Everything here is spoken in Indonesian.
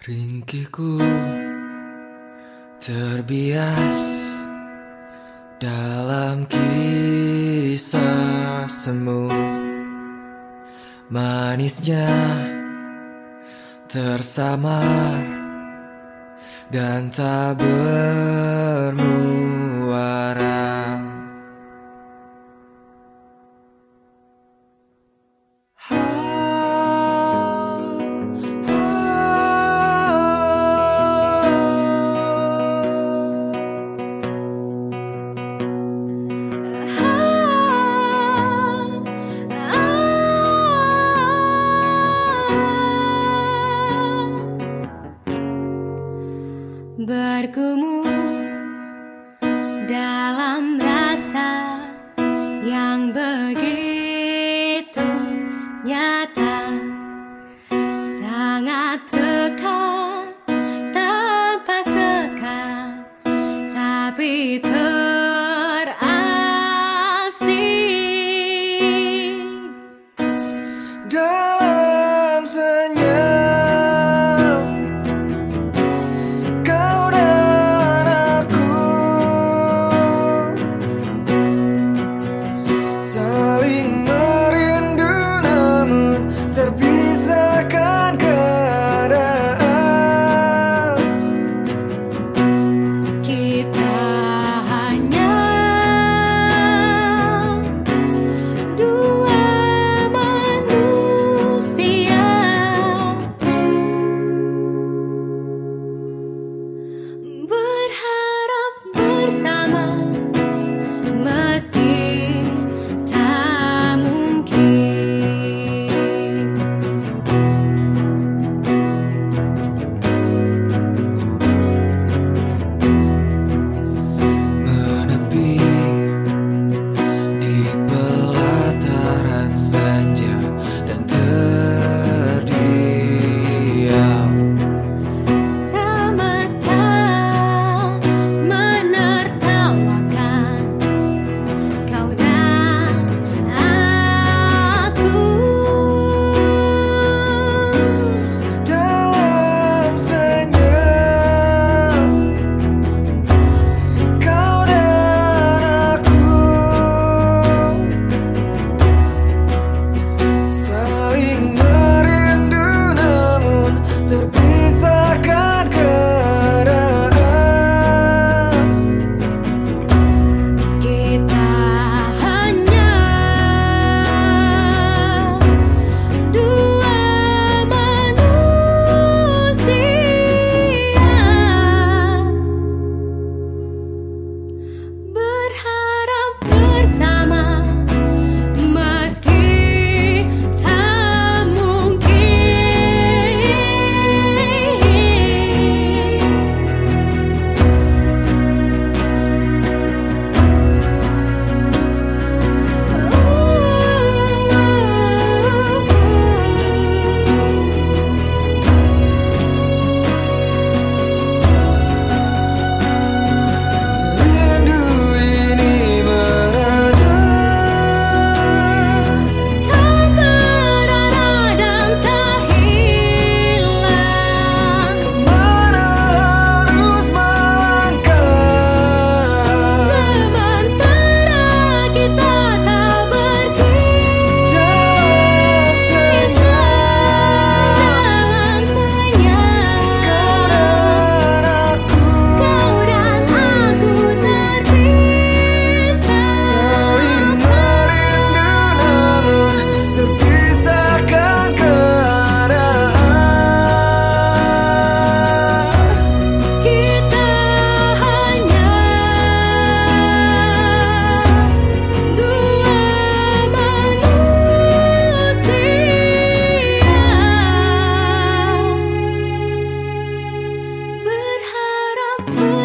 Ringkiku terbias dalam kisah semu. Manisnya tersamar dan tak bermuara bergumul dalam rasa yang begitu nyata. Sangat dekat tanpa sekat tapi was deep. Ooh.